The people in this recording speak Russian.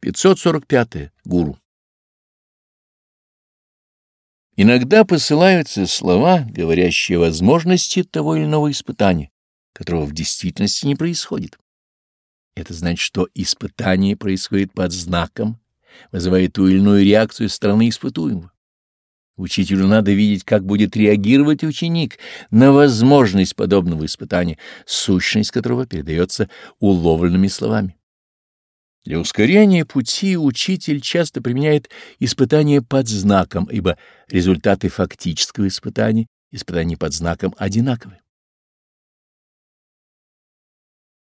545. -е. Гуру. Иногда посылаются слова, говорящие о возможности того или иного испытания, которого в действительности не происходит. Это значит, что испытание происходит под знаком, вызывает ту или иную реакцию стороны испытуемого. Учителю надо видеть, как будет реагировать ученик на возможность подобного испытания, сущность которого передается уловленными словами. Для ускорения пути учитель часто применяет испытания под знаком, ибо результаты фактического испытания, испытания под знаком одинаковы.